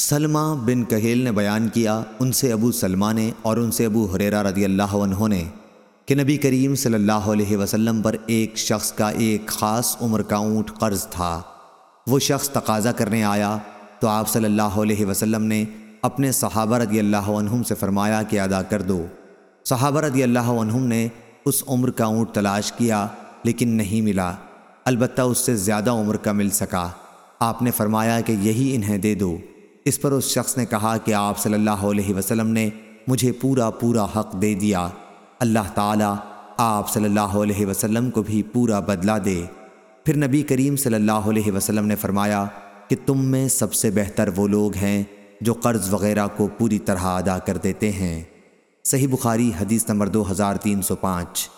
سلمہ بن کہیل نے بیان کیا ان سے ابو سلمہ نے اور ان سے ابو حریرہ رضی اللہ عنہ نے کہ نبی کریم صلی اللہ علیہ وسلم پر ایک شخص کا ایک خاص عمر کا اونٹ قرض تھا۔ وہ شخص تقاضا کرنے آیا تو آپ صلی اللہ علیہ وسلم نے اپنے صحابہ رضی اللہ عنہم سے فرمایا کہ ادا کر دو۔ صحابہ رضی اللہ عنہم نے اس عمر کا اونٹ تلاش کیا لیکن نہیں ملا۔ البتہ اس سے زیادہ عمر کا مل سکا۔ آپ نے فرمایا کہ یہی انہیں دے دو۔ اس پر اس شخص نے کہا کہ آپ صلی اللہ علیہ وسلم نے مجھے پورا پورا حق دے دیا۔ اللہ تعالیٰ آپ صلی اللہ علیہ وسلم کو بھی پورا بدلہ دے۔ پھر نبی کریم صلی اللہ علیہ وسلم نے فرمایا کہ تم میں سب سے بہتر وہ لوگ ہیں جو قرض وغیرہ کو پوری طرح ادا کر دیتے ہیں۔ صحیح بخاری حدیث نمبر دو ہزار تین سو پانچ۔